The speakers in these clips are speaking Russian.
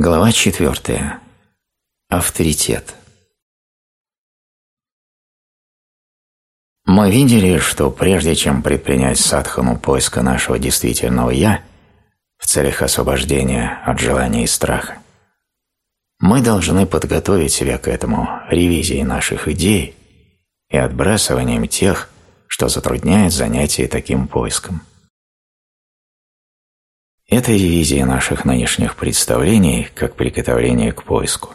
Глава четвертая. Авторитет. Мы видели, что прежде чем предпринять садхану поиска нашего действительного «я» в целях освобождения от желания и страха, мы должны подготовить себя к этому ревизией наших идей и отбрасыванием тех, что затрудняет занятие таким поиском. Это ревизия наших нынешних представлений как приготовление к поиску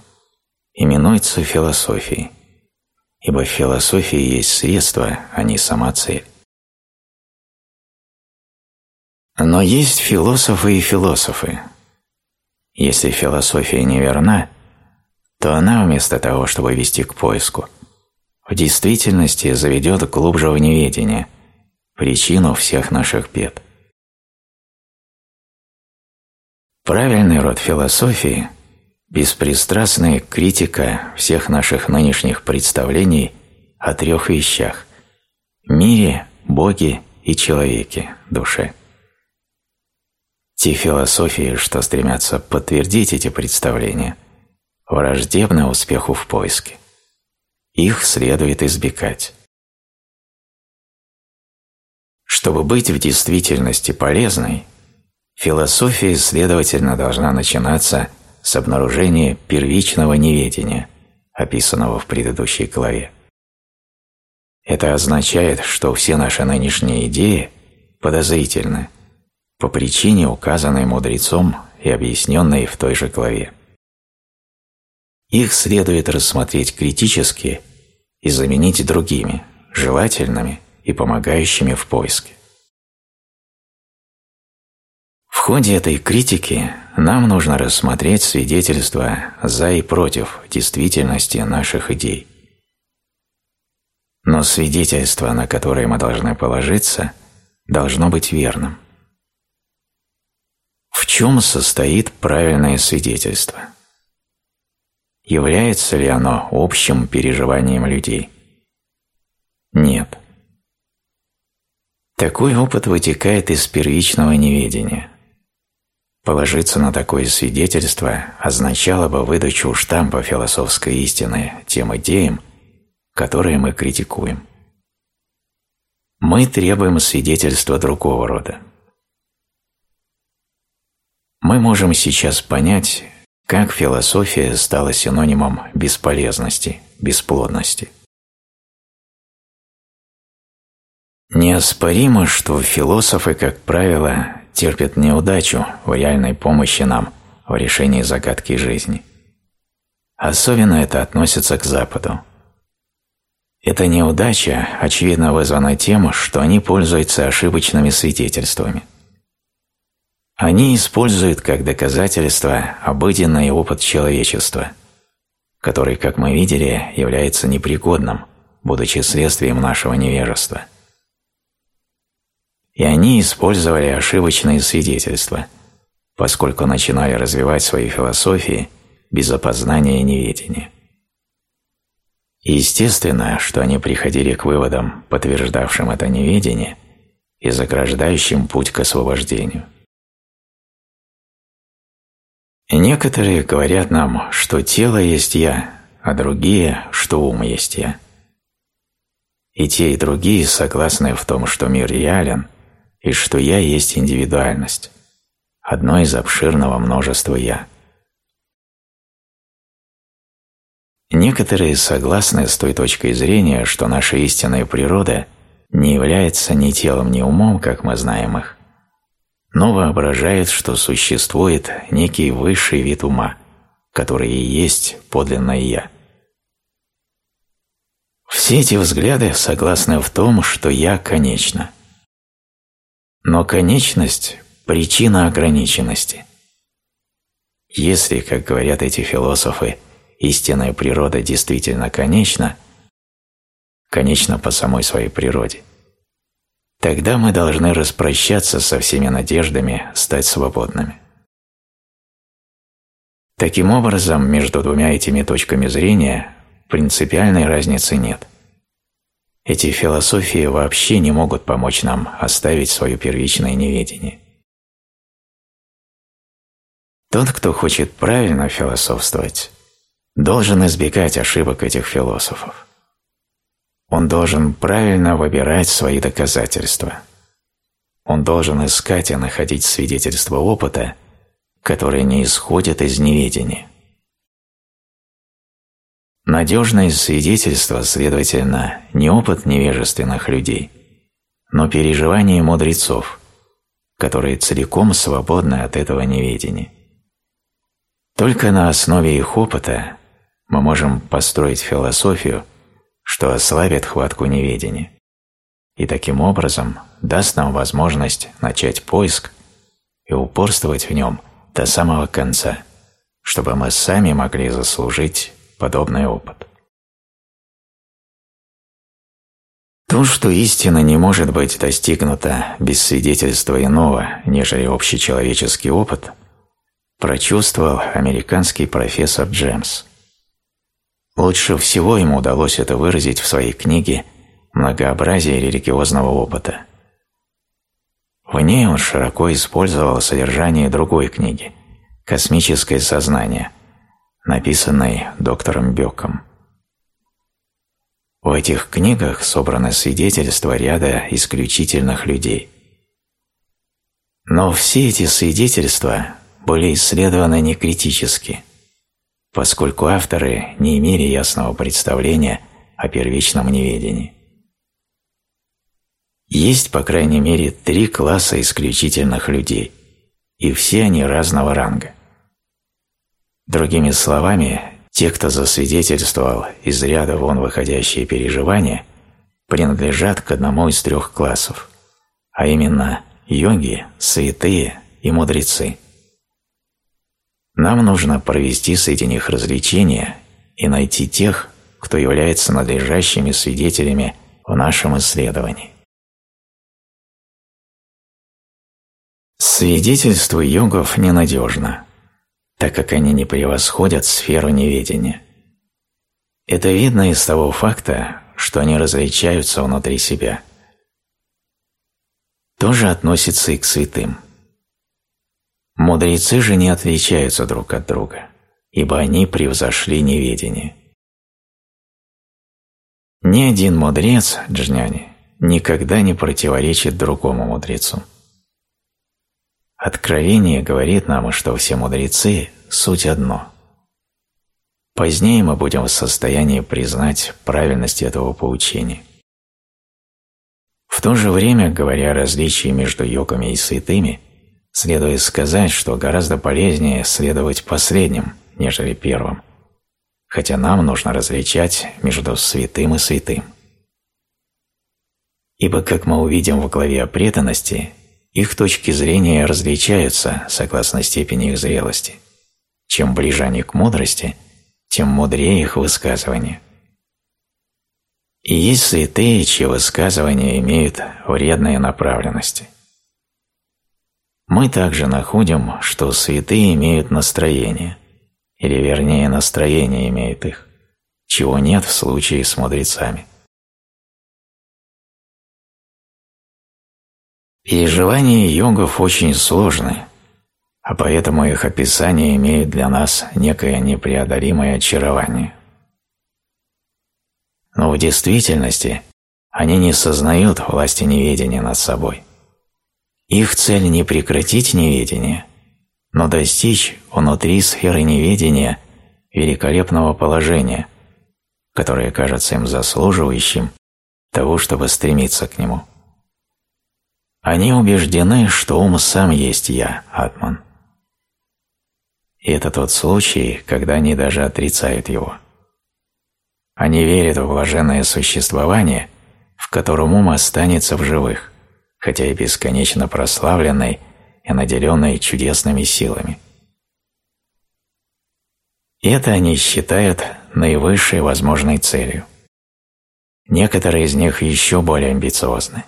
именуется философией, ибо философия есть средство, а не сама цель. Но есть философы и философы. Если философия неверна, то она вместо того, чтобы вести к поиску, в действительности заведет глубже в неведение, причину всех наших бед. Правильный род философии – беспристрастная критика всех наших нынешних представлений о трех вещах – мире, Боге и человеке, душе. Те философии, что стремятся подтвердить эти представления, враждебны успеху в поиске. Их следует избегать. Чтобы быть в действительности полезной – Философия, следовательно, должна начинаться с обнаружения первичного неведения, описанного в предыдущей главе. Это означает, что все наши нынешние идеи подозрительны по причине, указанной мудрецом и объясненной в той же главе. Их следует рассмотреть критически и заменить другими, желательными и помогающими в поиске. Ходе этой критики нам нужно рассмотреть свидетельства за и против действительности наших идей. Но свидетельство, на которое мы должны положиться, должно быть верным. В чем состоит правильное свидетельство? Является ли оно общим переживанием людей? Нет. Такой опыт вытекает из первичного неведения. Положиться на такое свидетельство означало бы выдачу штампа философской истины тем идеям, которые мы критикуем. Мы требуем свидетельства другого рода. Мы можем сейчас понять, как философия стала синонимом бесполезности, бесплодности. Неоспоримо, что философы, как правило, терпят неудачу в реальной помощи нам в решении загадки жизни. Особенно это относится к Западу. Эта неудача очевидно вызвана тем, что они пользуются ошибочными свидетельствами. Они используют как доказательство обыденный опыт человечества, который, как мы видели, является непригодным, будучи следствием нашего невежества – и они использовали ошибочные свидетельства, поскольку начинали развивать свои философии без опознания и неведения. естественно, что они приходили к выводам, подтверждавшим это неведение и заграждающим путь к освобождению. Некоторые говорят нам, что тело есть «я», а другие, что ум есть «я». И те, и другие согласны в том, что мир реален, и что «я» есть индивидуальность, одно из обширного множества «я». Некоторые согласны с той точкой зрения, что наша истинная природа не является ни телом, ни умом, как мы знаем их, но воображает, что существует некий высший вид ума, который и есть подлинное «я». Все эти взгляды согласны в том, что «я» конечно – но конечность – причина ограниченности. Если, как говорят эти философы, истинная природа действительно конечна, конечна по самой своей природе, тогда мы должны распрощаться со всеми надеждами стать свободными. Таким образом, между двумя этими точками зрения принципиальной разницы нет – эти философии вообще не могут помочь нам оставить свое первичное неведение. Тот, кто хочет правильно философствовать, должен избегать ошибок этих философов. Он должен правильно выбирать свои доказательства. Он должен искать и находить свидетельства опыта, которые не исходят из неведения. Надежное свидетельство, следовательно, не опыт невежественных людей, но переживание мудрецов, которые целиком свободны от этого неведения. Только на основе их опыта мы можем построить философию, что ослабит хватку неведения, и таким образом даст нам возможность начать поиск и упорствовать в нем до самого конца, чтобы мы сами могли заслужить подобный опыт. То, что истина не может быть достигнута без свидетельства иного, нежели общечеловеческий опыт, прочувствовал американский профессор Джемс. Лучше всего ему удалось это выразить в своей книге «Многообразие религиозного опыта». В ней он широко использовал содержание другой книги «Космическое сознание», написанной доктором Беком. В этих книгах собраны свидетельства ряда исключительных людей. Но все эти свидетельства были исследованы не критически, поскольку авторы не имели ясного представления о первичном неведении. Есть, по крайней мере, три класса исключительных людей, и все они разного ранга. Другими словами, те, кто засвидетельствовал из ряда вон выходящие переживания, принадлежат к одному из трех классов, а именно йоги, святые и мудрецы. Нам нужно провести среди них развлечения и найти тех, кто является надлежащими свидетелями в нашем исследовании. Свидетельство йогов ненадежно, так как они не превосходят сферу неведения. Это видно из того факта, что они различаются внутри себя. Тоже относится и к святым – Мудрецы же не отличаются друг от друга, ибо они превзошли неведение. Ни один мудрец, джняни, никогда не противоречит другому мудрецу. Откровение говорит нам, что все мудрецы – суть одно. Позднее мы будем в состоянии признать правильность этого поучения. В то же время, говоря о различии между йогами и святыми – Следует сказать, что гораздо полезнее следовать последним, нежели первым, хотя нам нужно различать между святым и святым. Ибо, как мы увидим в главе о преданности, их точки зрения различаются согласно степени их зрелости. Чем ближе они к мудрости, тем мудрее их высказывания. И есть святые, чьи высказывания имеют вредные направленности. Мы также находим, что святые имеют настроение, или вернее настроение имеет их, чего нет в случае с мудрецами. Переживания йогов очень сложны, а поэтому их описание имеет для нас некое непреодолимое очарование. Но в действительности они не сознают власти неведения над собой – их цель не прекратить неведение, но достичь внутри сферы неведения великолепного положения, которое кажется им заслуживающим того, чтобы стремиться к нему. Они убеждены, что ум сам есть «я», Атман. И это тот случай, когда они даже отрицают его. Они верят в блаженное существование, в котором ум останется в живых хотя и бесконечно прославленной и наделенной чудесными силами. Это они считают наивысшей возможной целью. Некоторые из них еще более амбициозны.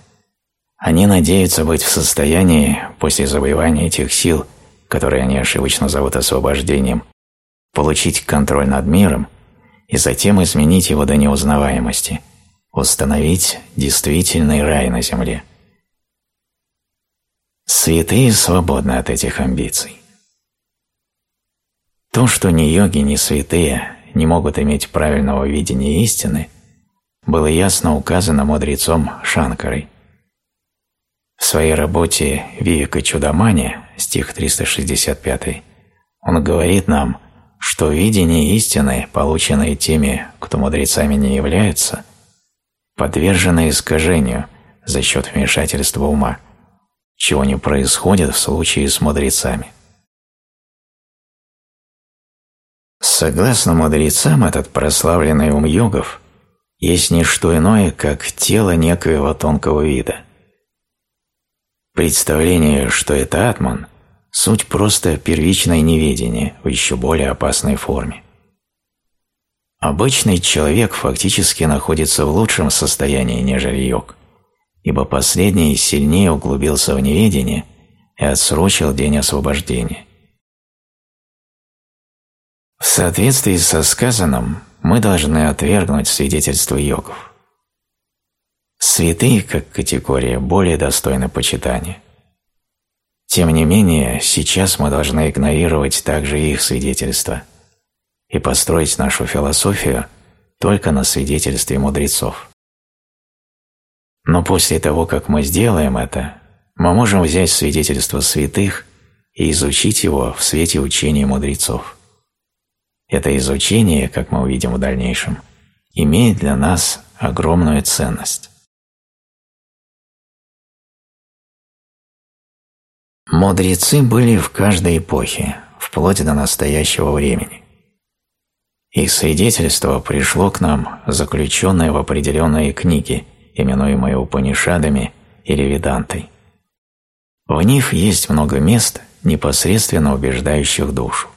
Они надеются быть в состоянии, после завоевания этих сил, которые они ошибочно зовут освобождением, получить контроль над миром и затем изменить его до неузнаваемости, установить действительный рай на земле. Святые свободны от этих амбиций. То, что ни йоги, ни святые не могут иметь правильного видения истины, было ясно указано мудрецом Шанкарой. В своей работе «Вивика Чудамани» стих 365 он говорит нам, что видение истины, полученное теми, кто мудрецами не являются, подвержено искажению за счет вмешательства ума, чего не происходит в случае с мудрецами. Согласно мудрецам, этот прославленный ум йогов есть не что иное, как тело некоего тонкого вида. Представление, что это атман, суть просто первичное неведение в еще более опасной форме. Обычный человек фактически находится в лучшем состоянии, нежели йог, ибо последний сильнее углубился в неведение и отсрочил день освобождения. В соответствии со сказанным, мы должны отвергнуть свидетельство йогов. Святые, как категория, более достойны почитания. Тем не менее, сейчас мы должны игнорировать также их свидетельства и построить нашу философию только на свидетельстве мудрецов. Но после того, как мы сделаем это, мы можем взять свидетельство святых и изучить его в свете учения мудрецов. Это изучение, как мы увидим в дальнейшем, имеет для нас огромную ценность. Мудрецы были в каждой эпохе, вплоть до настоящего времени. Их свидетельство пришло к нам, заключенное в определенные книги, именуемые Упанишадами или Ведантой. В них есть много мест, непосредственно убеждающих душу.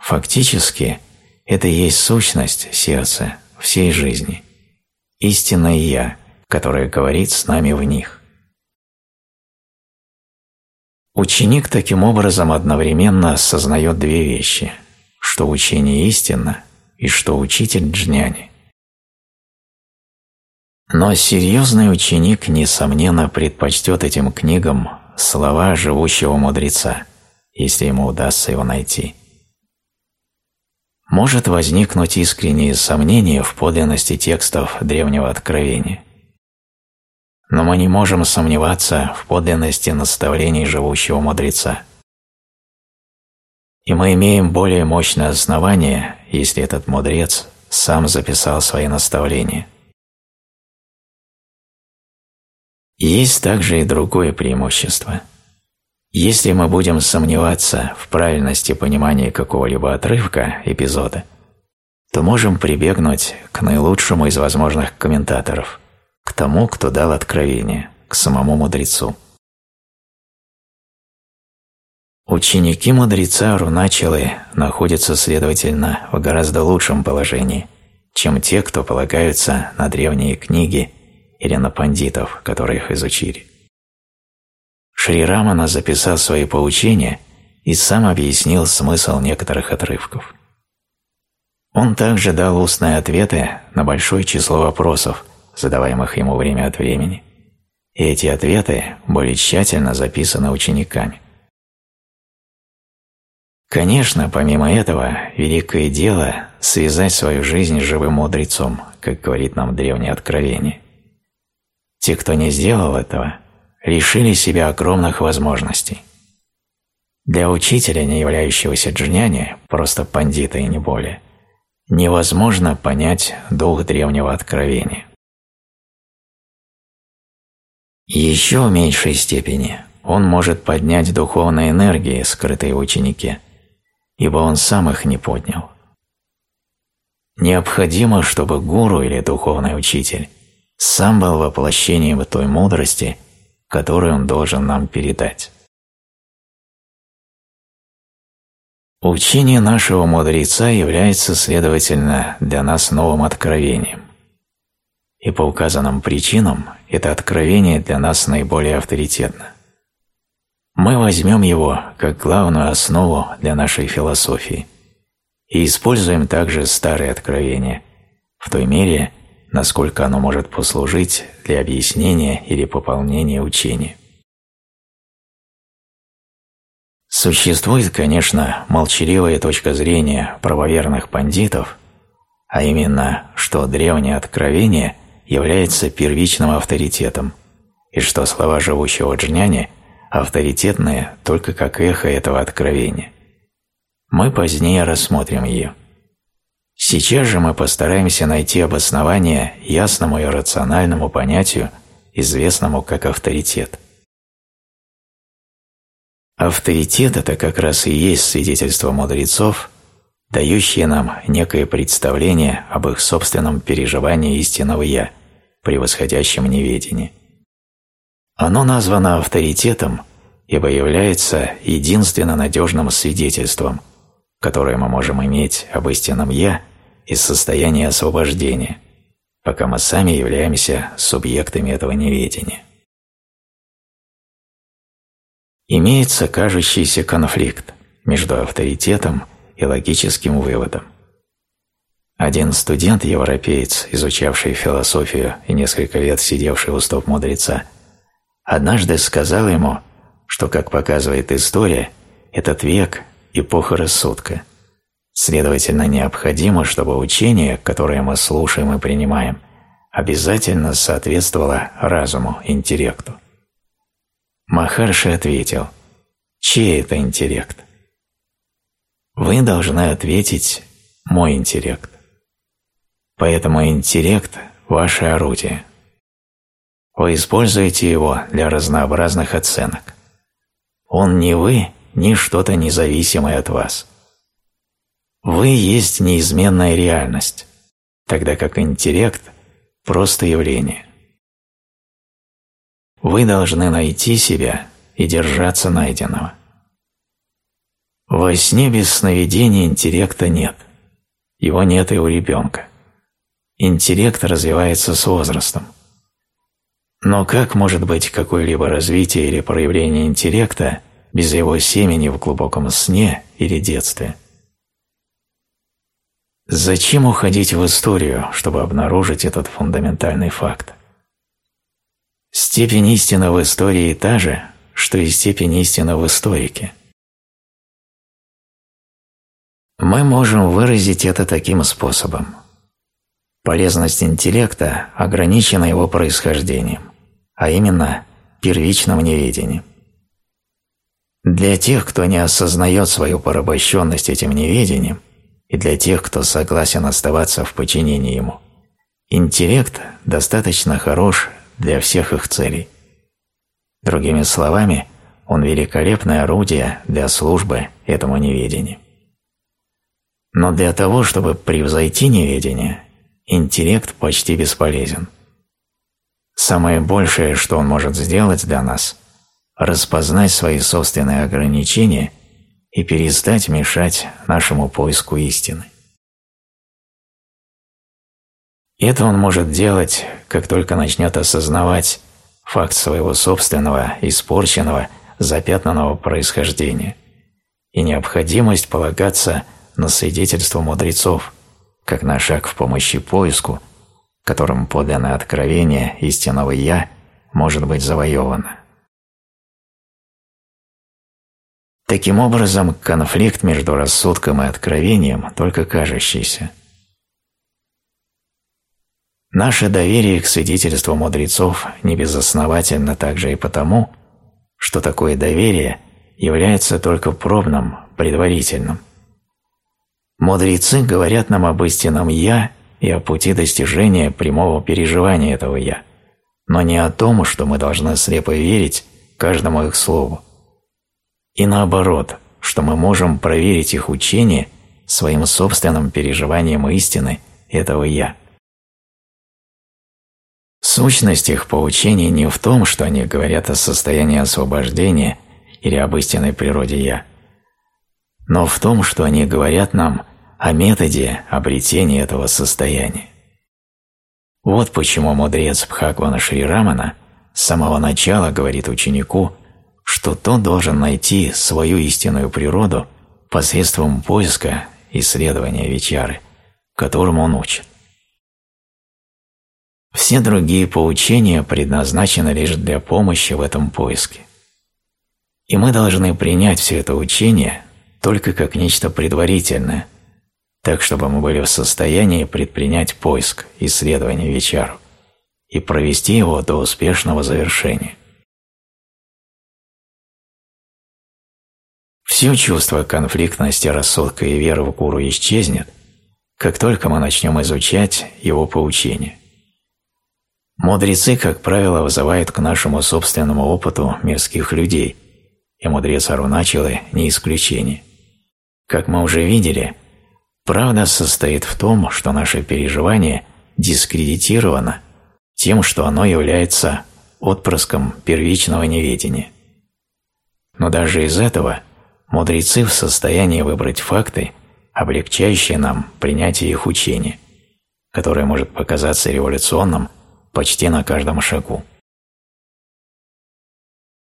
Фактически, это и есть сущность сердца всей жизни, истинное «Я», которое говорит с нами в них. Ученик таким образом одновременно осознает две вещи, что учение истинно и что учитель джняни. Но серьезный ученик, несомненно, предпочтет этим книгам слова живущего мудреца, если ему удастся его найти может возникнуть искреннее сомнение в подлинности текстов Древнего Откровения. Но мы не можем сомневаться в подлинности наставлений живущего мудреца. И мы имеем более мощное основание, если этот мудрец сам записал свои наставления. Есть также и другое преимущество – если мы будем сомневаться в правильности понимания какого-либо отрывка, эпизода, то можем прибегнуть к наилучшему из возможных комментаторов, к тому, кто дал откровение, к самому мудрецу. Ученики мудреца Руначелы находятся, следовательно, в гораздо лучшем положении, чем те, кто полагаются на древние книги или на пандитов, которые их изучили. Шри Рамана записал свои поучения и сам объяснил смысл некоторых отрывков. Он также дал устные ответы на большое число вопросов, задаваемых ему время от времени, и эти ответы были тщательно записаны учениками. Конечно, помимо этого, великое дело – связать свою жизнь с живым мудрецом, как говорит нам древнее откровение. Те, кто не сделал этого, лишили себя огромных возможностей. Для учителя, не являющегося джняни, просто пандита и не более, невозможно понять дух древнего откровения. Еще в меньшей степени он может поднять духовные энергии, скрытые в ученике, ибо он сам их не поднял. Необходимо, чтобы гуру или духовный учитель сам был воплощением той мудрости, который он должен нам передать. Учение нашего мудреца является, следовательно, для нас новым откровением. И по указанным причинам это откровение для нас наиболее авторитетно. Мы возьмем его как главную основу для нашей философии и используем также старые откровения в той мере, насколько оно может послужить для объяснения или пополнения учения. Существует, конечно, молчаливая точка зрения правоверных пандитов, а именно, что древнее откровение является первичным авторитетом, и что слова живущего джняни авторитетные только как эхо этого откровения. Мы позднее рассмотрим ее. Сейчас же мы постараемся найти обоснование ясному и рациональному понятию, известному как авторитет. Авторитет – это как раз и есть свидетельство мудрецов, дающие нам некое представление об их собственном переживании истинного «я», превосходящем неведении. Оно названо авторитетом, ибо является единственно надежным свидетельством, которое мы можем иметь об истинном «я» из состояния освобождения, пока мы сами являемся субъектами этого неведения. Имеется кажущийся конфликт между авторитетом и логическим выводом. Один студент-европеец, изучавший философию и несколько лет сидевший у стоп мудреца, однажды сказал ему, что, как показывает история, этот век – эпоха рассудка. Следовательно, необходимо, чтобы учение, которое мы слушаем и принимаем, обязательно соответствовало разуму, интеллекту. Махарши ответил, «Чей это интеллект?» Вы должны ответить «мой интеллект». Поэтому интеллект – ваше орудие. Вы используете его для разнообразных оценок. Он не вы, ни что-то независимое от вас. Вы есть неизменная реальность, тогда как интеллект – просто явление. Вы должны найти себя и держаться найденного. Во сне без сновидения интеллекта нет. Его нет и у ребенка. Интеллект развивается с возрастом. Но как может быть какое-либо развитие или проявление интеллекта без его семени в глубоком сне или детстве? Зачем уходить в историю, чтобы обнаружить этот фундаментальный факт? Степень истины в истории та же, что и степень истины в историке. Мы можем выразить это таким способом. Полезность интеллекта ограничена его происхождением, а именно первичным неведением. Для тех, кто не осознает свою порабощенность этим неведением, и для тех, кто согласен оставаться в подчинении ему, интеллект достаточно хорош для всех их целей. Другими словами, он великолепное орудие для службы этому неведению. Но для того, чтобы превзойти неведение, интеллект почти бесполезен. Самое большее, что он может сделать для нас – распознать свои собственные ограничения и перестать мешать нашему поиску истины. Это он может делать, как только начнет осознавать факт своего собственного, испорченного, запятнанного происхождения и необходимость полагаться на свидетельство мудрецов, как на шаг в помощи поиску, которым подлинное откровение истинного «Я» может быть завоевано. Таким образом, конфликт между рассудком и откровением только кажущийся – Наше доверие к свидетельству мудрецов не безосновательно также и потому, что такое доверие является только пробным, предварительным. Мудрецы говорят нам об истинном «я» и о пути достижения прямого переживания этого «я», но не о том, что мы должны слепо верить каждому их слову. И наоборот, что мы можем проверить их учение своим собственным переживанием истины этого «я». Сущность их поучений не в том, что они говорят о состоянии освобождения или об истинной природе «я», но в том, что они говорят нам о методе обретения этого состояния. Вот почему мудрец Бхагвана Шри с самого начала говорит ученику, что тот должен найти свою истинную природу посредством поиска исследования Вичары, которому он учит. Все другие поучения предназначены лишь для помощи в этом поиске. И мы должны принять все это учение только как нечто предварительное, так чтобы мы были в состоянии предпринять поиск, исследование вечеру и провести его до успешного завершения. Все чувство конфликтности рассудка и веры в гуру исчезнет, как только мы начнем изучать его поучение. Мудрецы, как правило, вызывают к нашему собственному опыту мирских людей, и мудрец Аруначилы не исключение. Как мы уже видели, правда состоит в том, что наше переживание дискредитировано тем, что оно является отпрыском первичного неведения. Но даже из этого мудрецы в состоянии выбрать факты, облегчающие нам принятие их учения, которое может показаться революционным почти на каждом шагу.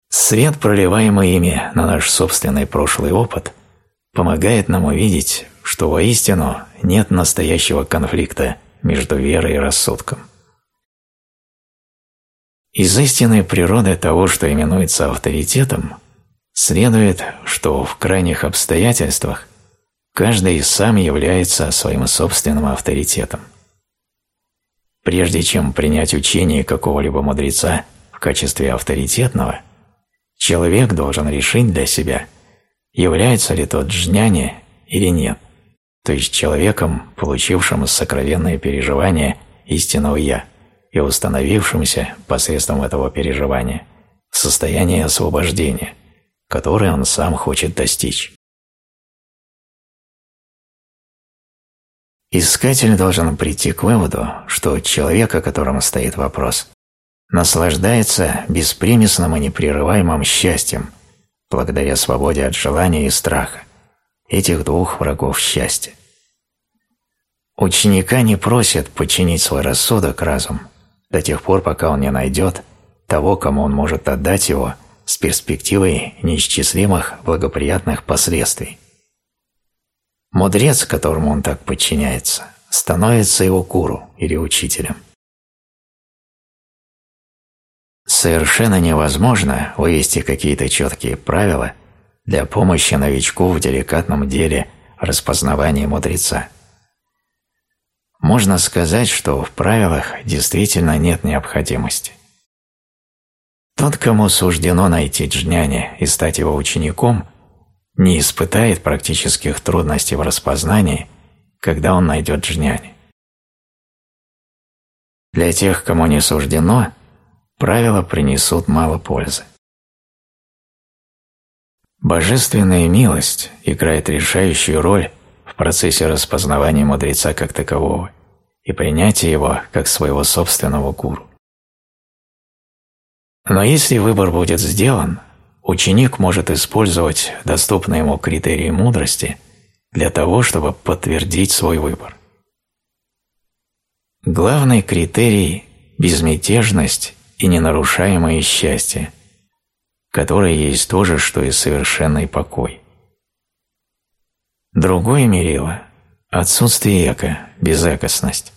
Свет, проливаемый ими на наш собственный прошлый опыт, помогает нам увидеть, что воистину нет настоящего конфликта между верой и рассудком. Из истинной природы того, что именуется авторитетом, следует, что в крайних обстоятельствах каждый сам является своим собственным авторитетом. Прежде чем принять учение какого-либо мудреца в качестве авторитетного, человек должен решить для себя, является ли тот джняни или нет, то есть человеком, получившим сокровенное переживание истинного «я», и установившимся посредством этого переживания в состоянии освобождения, которое он сам хочет достичь. Искатель должен прийти к выводу, что человек, о котором стоит вопрос, наслаждается беспримесным и непрерываемым счастьем благодаря свободе от желания и страха, этих двух врагов счастья. Ученика не просят подчинить свой рассудок разум, до тех пор, пока он не найдет того, кому он может отдать его с перспективой неисчислимых благоприятных последствий. Мудрец, которому он так подчиняется, становится его гуру или учителем. Совершенно невозможно вывести какие-то четкие правила для помощи новичку в деликатном деле распознавания мудреца – можно сказать, что в правилах действительно нет необходимости. Тот, кому суждено найти джняни и стать его учеником, не испытает практических трудностей в распознании, когда он найдет джняни. Для тех, кому не суждено, правила принесут мало пользы. Божественная милость играет решающую роль в процессе распознавания мудреца как такового и принятия его как своего собственного гуру. Но если выбор будет сделан, ученик может использовать доступные ему критерии мудрости для того, чтобы подтвердить свой выбор. Главный критерий – безмятежность и ненарушаемое счастье, которое есть то же, что и совершенный покой. Другое мерило – отсутствие эко, безэкостность.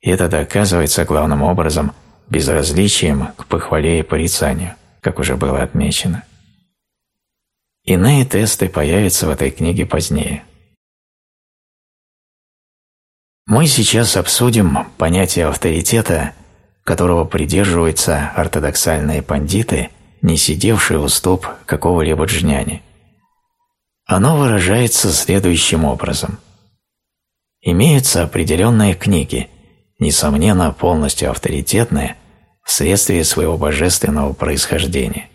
И это доказывается главным образом безразличием к похвале и порицанию, как уже было отмечено. Иные тесты появятся в этой книге позднее. Мы сейчас обсудим понятие авторитета, которого придерживаются ортодоксальные пандиты, не сидевшие у стоп какого-либо джняни. Оно выражается следующим образом. Имеются определенные книги, несомненно полностью авторитетные вследствие своего божественного происхождения.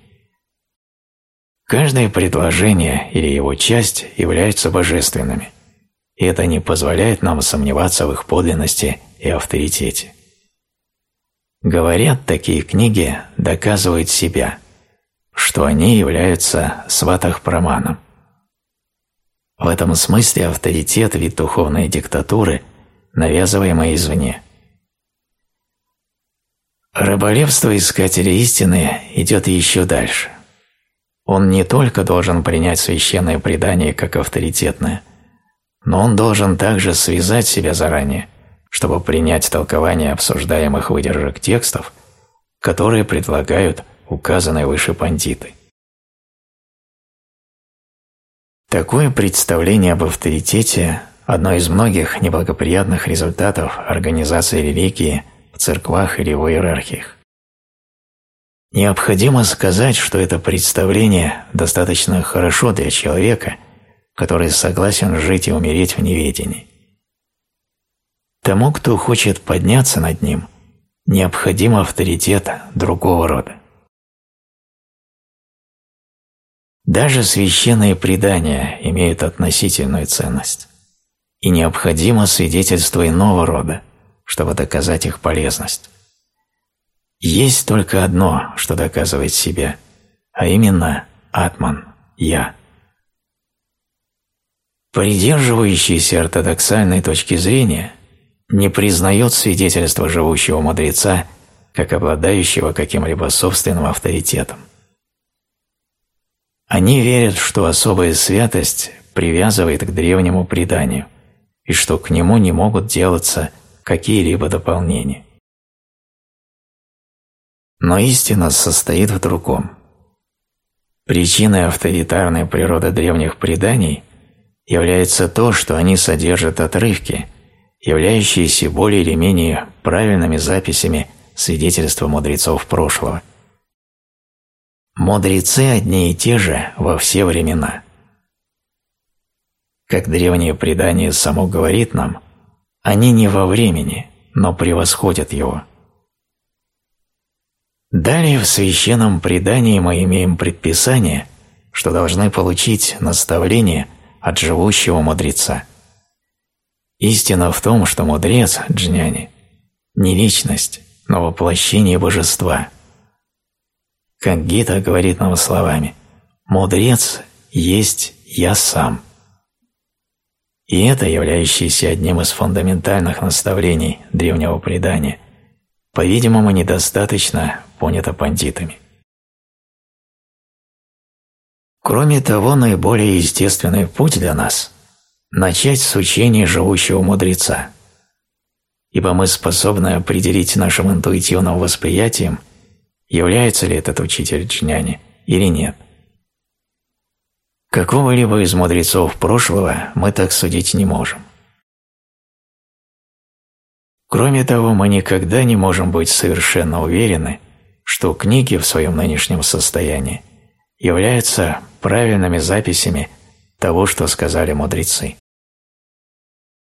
Каждое предложение или его часть являются божественными, и это не позволяет нам сомневаться в их подлинности и авторитете. Говорят, такие книги доказывают себя, что они являются сватах-праманом, в этом смысле авторитет – вид духовной диктатуры, навязываемой извне. Раболепство искателя истины идет еще дальше. Он не только должен принять священное предание как авторитетное, но он должен также связать себя заранее, чтобы принять толкование обсуждаемых выдержек текстов, которые предлагают указанные выше пандиты. Такое представление об авторитете – одно из многих неблагоприятных результатов организации религии в церквах или в иерархиях. Необходимо сказать, что это представление достаточно хорошо для человека, который согласен жить и умереть в неведении. Тому, кто хочет подняться над ним, необходим авторитет другого рода. Даже священные предания имеют относительную ценность, и необходимо свидетельство иного рода, чтобы доказать их полезность. Есть только одно, что доказывает себя, а именно Атман – Я. Придерживающийся ортодоксальной точки зрения не признает свидетельство живущего мудреца как обладающего каким-либо собственным авторитетом. Они верят, что особая святость привязывает к древнему преданию и что к нему не могут делаться какие-либо дополнения. Но истина состоит в другом. Причиной авторитарной природы древних преданий является то, что они содержат отрывки, являющиеся более или менее правильными записями свидетельства мудрецов прошлого. Мудрецы одни и те же во все времена. Как древнее предание само говорит нам, они не во времени, но превосходят его – Далее в священном предании мы имеем предписание, что должны получить наставление от живущего мудреца. Истина в том, что мудрец, джняни, не личность, но воплощение божества. Как Гита говорит нам словами «Мудрец есть я сам». И это, являющееся одним из фундаментальных наставлений древнего предания, по-видимому, недостаточно понято пандитами. Кроме того, наиболее естественный путь для нас – начать с учения живущего мудреца, ибо мы способны определить нашим интуитивным восприятием, является ли этот учитель джняни или нет. Какого-либо из мудрецов прошлого мы так судить не можем. Кроме того, мы никогда не можем быть совершенно уверены, что книги в своем нынешнем состоянии являются правильными записями того, что сказали мудрецы.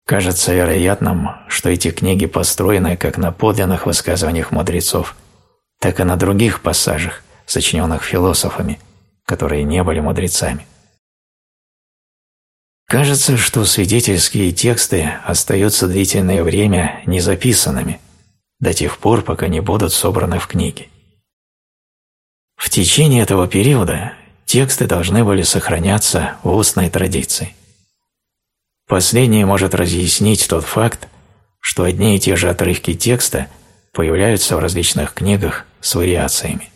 Кажется вероятным, что эти книги построены как на подлинных высказываниях мудрецов, так и на других пассажах, сочиненных философами, которые не были мудрецами. Кажется, что свидетельские тексты остаются длительное время незаписанными, до тех пор, пока не будут собраны в книги. В течение этого периода тексты должны были сохраняться в устной традиции. Последнее может разъяснить тот факт, что одни и те же отрывки текста появляются в различных книгах с вариациями.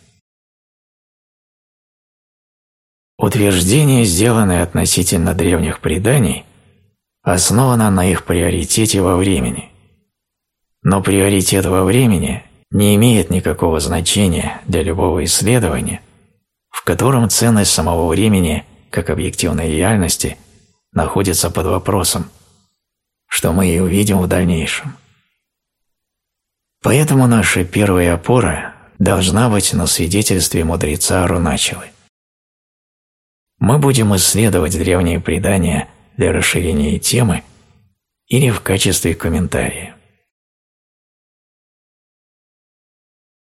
Утверждение, сделанное относительно древних преданий, основано на их приоритете во времени. Но приоритет во времени не имеет никакого значения для любого исследования, в котором ценность самого времени как объективной реальности находится под вопросом, что мы и увидим в дальнейшем. Поэтому наша первая опора должна быть на свидетельстве мудреца Аруначилы. Мы будем исследовать древние предания для расширения темы или в качестве комментария.